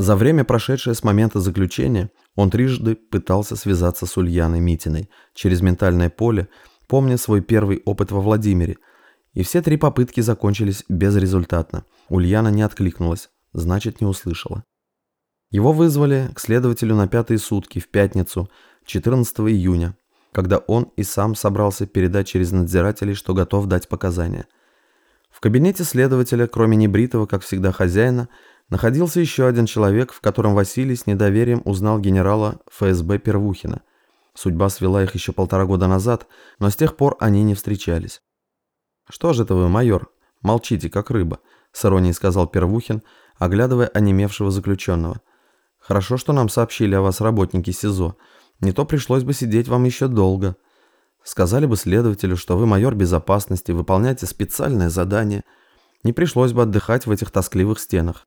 За время, прошедшее с момента заключения, он трижды пытался связаться с Ульяной Митиной через ментальное поле, помня свой первый опыт во Владимире. И все три попытки закончились безрезультатно. Ульяна не откликнулась, значит, не услышала. Его вызвали к следователю на пятые сутки в пятницу, 14 июня, когда он и сам собрался передать через надзирателей, что готов дать показания. В кабинете следователя, кроме небритого, как всегда, хозяина, находился еще один человек, в котором Василий с недоверием узнал генерала ФСБ Первухина. Судьба свела их еще полтора года назад, но с тех пор они не встречались. «Что же это вы, майор? Молчите, как рыба», — с иронией сказал Первухин, оглядывая онемевшего заключенного. «Хорошо, что нам сообщили о вас работники СИЗО. Не то пришлось бы сидеть вам еще долго. Сказали бы следователю, что вы майор безопасности, выполняете специальное задание. Не пришлось бы отдыхать в этих тоскливых стенах.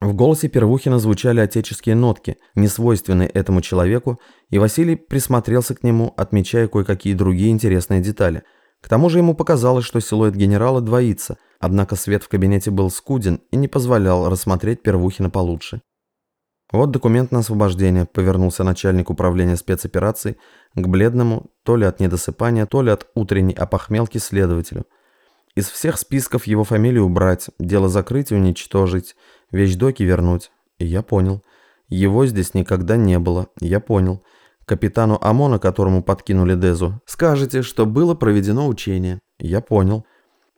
В голосе Первухина звучали отеческие нотки, несвойственные этому человеку, и Василий присмотрелся к нему, отмечая кое-какие другие интересные детали. К тому же ему показалось, что силуэт генерала двоится, однако свет в кабинете был скуден и не позволял рассмотреть Первухина получше. «Вот документ на освобождение», — повернулся начальник управления спецопераций к бледному, то ли от недосыпания, то ли от утренней опохмелки следователю. Из всех списков его фамилию убрать, дело закрыть и уничтожить, вещдоки вернуть. Я понял. Его здесь никогда не было. Я понял. Капитану ОМОНа, которому подкинули Дезу, скажете, что было проведено учение. Я понял.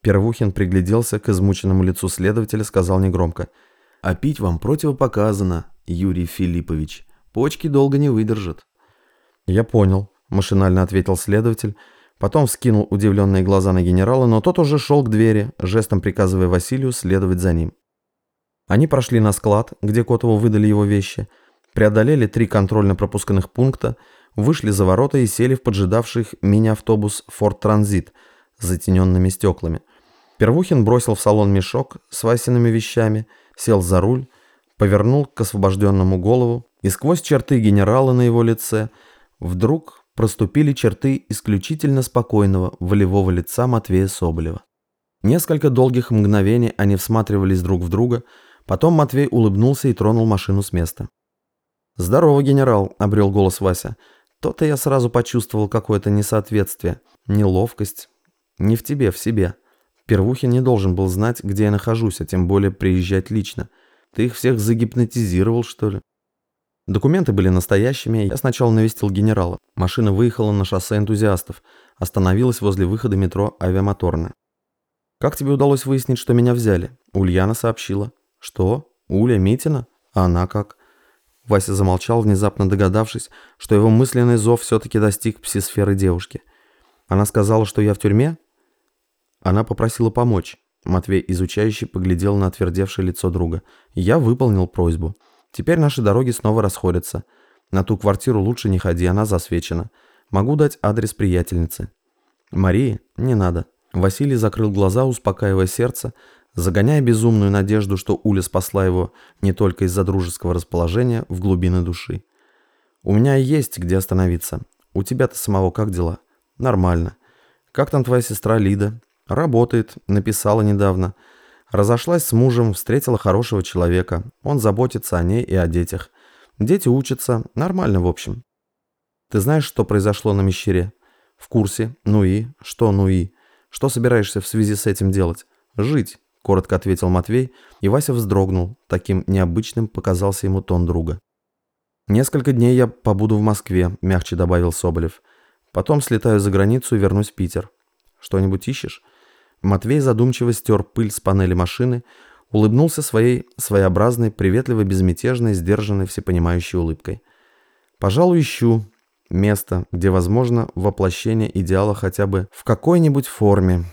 Первухин пригляделся к измученному лицу следователя, сказал негромко. «А пить вам противопоказано, Юрий Филиппович. Почки долго не выдержат». «Я понял», – машинально ответил следователь, потом вскинул удивленные глаза на генерала, но тот уже шел к двери, жестом приказывая Василию следовать за ним. Они прошли на склад, где Котову выдали его вещи, преодолели три контрольно-пропускных пункта, вышли за ворота и сели в поджидавший мини-автобус «Форд Транзит» с затененными стеклами. Первухин бросил в салон мешок с Васиными вещами, сел за руль, повернул к освобожденному голову, и сквозь черты генерала на его лице вдруг проступили черты исключительно спокойного, волевого лица Матвея Соболева. Несколько долгих мгновений они всматривались друг в друга, потом Матвей улыбнулся и тронул машину с места. «Здорово, генерал», — обрел голос Вася. «То-то я сразу почувствовал какое-то несоответствие, неловкость. Не в тебе, в себе. Первухин не должен был знать, где я нахожусь, а тем более приезжать лично. Ты их всех загипнотизировал, что ли? Документы были настоящими, я сначала навестил генерала. Машина выехала на шоссе энтузиастов, остановилась возле выхода метро авиамоторная. «Как тебе удалось выяснить, что меня взяли?» Ульяна сообщила. «Что? Уля Митина? А она как?» Вася замолчал, внезапно догадавшись, что его мысленный зов все-таки достиг псисферы девушки. Она сказала, что я в тюрьме? Она попросила помочь. Матвей, изучающий, поглядел на отвердевшее лицо друга. «Я выполнил просьбу. Теперь наши дороги снова расходятся. На ту квартиру лучше не ходи, она засвечена. Могу дать адрес приятельницы». «Марии? Не надо». Василий закрыл глаза, успокаивая сердце, загоняя безумную надежду, что Уля спасла его не только из-за дружеского расположения в глубины души. «У меня есть где остановиться. У тебя-то самого как дела?» «Нормально. Как там твоя сестра Лида?» Работает, написала недавно. Разошлась с мужем, встретила хорошего человека. Он заботится о ней и о детях. Дети учатся. Нормально, в общем. Ты знаешь, что произошло на Мещере? В курсе. Ну и? Что ну и? Что собираешься в связи с этим делать? Жить, коротко ответил Матвей, и Вася вздрогнул. Таким необычным показался ему тон друга. Несколько дней я побуду в Москве, мягче добавил Соболев. Потом слетаю за границу и вернусь в Питер. Что-нибудь ищешь? Матвей задумчиво стер пыль с панели машины, улыбнулся своей своеобразной, приветливой, безмятежной, сдержанной, всепонимающей улыбкой. «Пожалуй, ищу место, где возможно воплощение идеала хотя бы в какой-нибудь форме».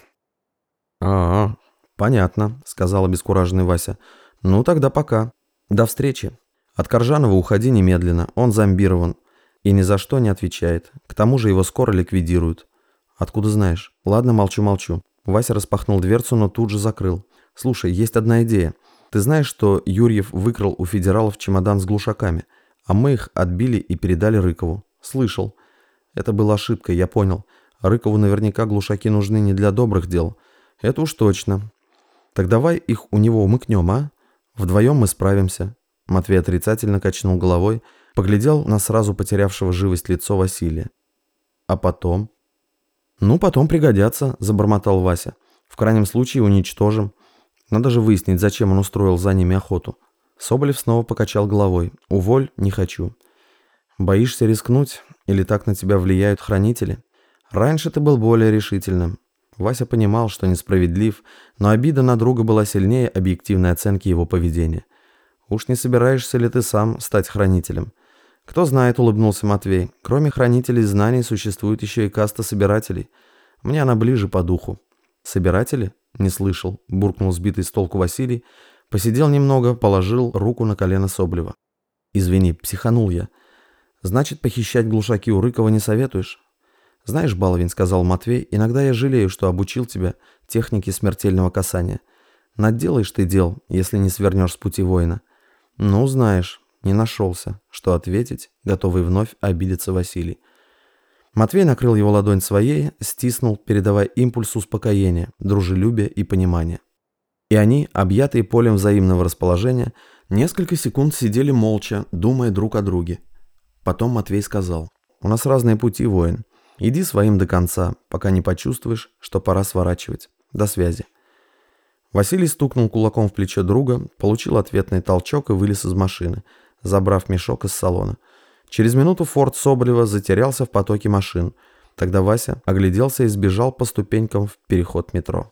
«А, -а понятно», — сказал обескураженный Вася. «Ну, тогда пока. До встречи. От Коржанова уходи немедленно, он зомбирован и ни за что не отвечает. К тому же его скоро ликвидируют». «Откуда знаешь?» «Ладно, молчу-молчу. Вася распахнул дверцу, но тут же закрыл. «Слушай, есть одна идея. Ты знаешь, что Юрьев выкрал у федералов чемодан с глушаками, а мы их отбили и передали Рыкову? Слышал. Это была ошибка, я понял. Рыкову наверняка глушаки нужны не для добрых дел. Это уж точно. Так давай их у него умыкнем, а? Вдвоем мы справимся. Матвей отрицательно качнул головой, поглядел на сразу потерявшего живость лицо Василия. А потом? Ну, потом пригодятся, забормотал Вася. В крайнем случае уничтожим. Надо же выяснить, зачем он устроил за ними охоту. Соболев снова покачал головой. «Уволь, не хочу». «Боишься рискнуть? Или так на тебя влияют хранители? Раньше ты был более решительным». Вася понимал, что несправедлив, но обида на друга была сильнее объективной оценки его поведения. «Уж не собираешься ли ты сам стать хранителем?» «Кто знает», — улыбнулся Матвей. «Кроме хранителей знаний существует еще и каста собирателей. Мне она ближе по духу». «Собиратели?» — не слышал, — буркнул сбитый с толку Василий, Посидел немного, положил руку на колено Соблева. «Извини, психанул я. Значит, похищать глушаки у Рыкова не советуешь?» «Знаешь, Баловин, — сказал Матвей, — иногда я жалею, что обучил тебя технике смертельного касания. Наделаешь ты дел, если не свернешь с пути воина. Ну, знаешь, не нашелся, что ответить, готовый вновь обидеться Василий. Матвей накрыл его ладонь своей, стиснул, передавая импульс успокоения, дружелюбия и понимания. И они, объятые полем взаимного расположения, несколько секунд сидели молча, думая друг о друге. Потом Матвей сказал, «У нас разные пути, воин. Иди своим до конца, пока не почувствуешь, что пора сворачивать. До связи». Василий стукнул кулаком в плечо друга, получил ответный толчок и вылез из машины, забрав мешок из салона. Через минуту форт Соболева затерялся в потоке машин. Тогда Вася огляделся и сбежал по ступенькам в переход метро.